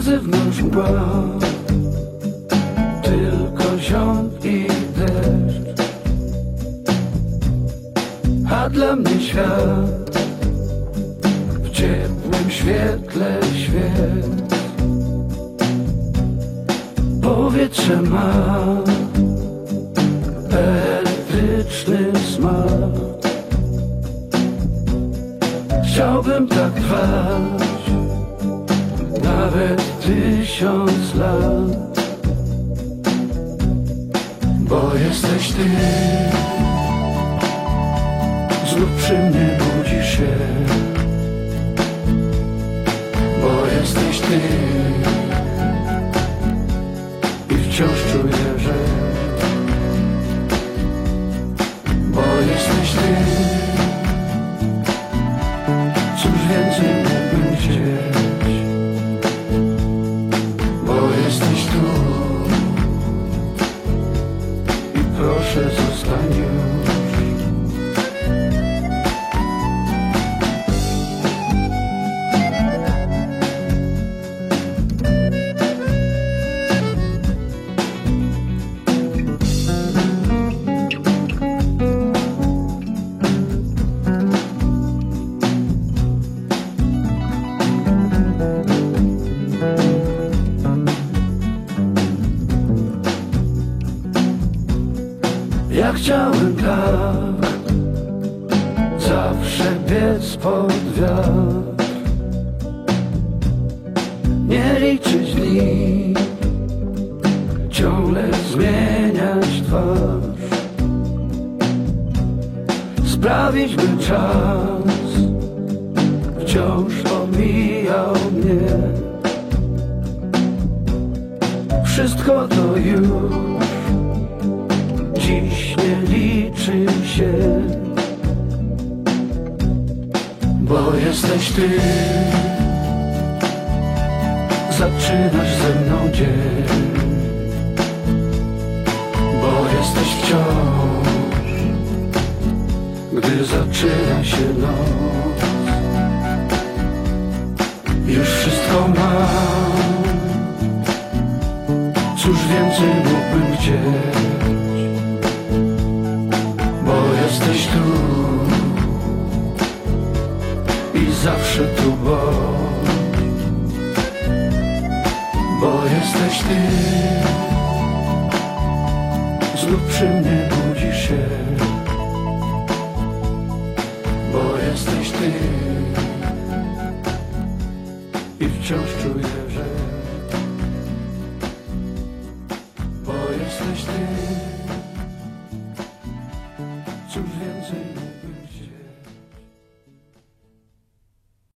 Na zewnątrz mgła Tylko ziąb i deszcz. A dla mnie świat W ciepłym świetle świec. Powietrze ma Elektryczny smak. Chciałbym tak trwać nawet tysiąc lat, bo jesteś ty. Znów przy mnie budzisz się, bo jesteś ty. I wciąż czuję, że, Ja chciałem tak Zawsze biec pod wiatr. Nie liczyć dni Ciągle zmieniać twarz. Sprawić by czas Wciąż omijał mnie. Wszystko to już dziś nie liczy się, bo jesteś ty. Zaczynasz ze mną dzień, bo jesteś wciąż, gdy zaczyna się noc. Już wszystko mam, cóż więcej mógłbym chcieć zawsze tu, bo Bo jesteś Ty. Znów przy mnie budzisz się Bo jesteś Ty. I wciąż czuję, że Bo jesteś Ty. Cóż więcej?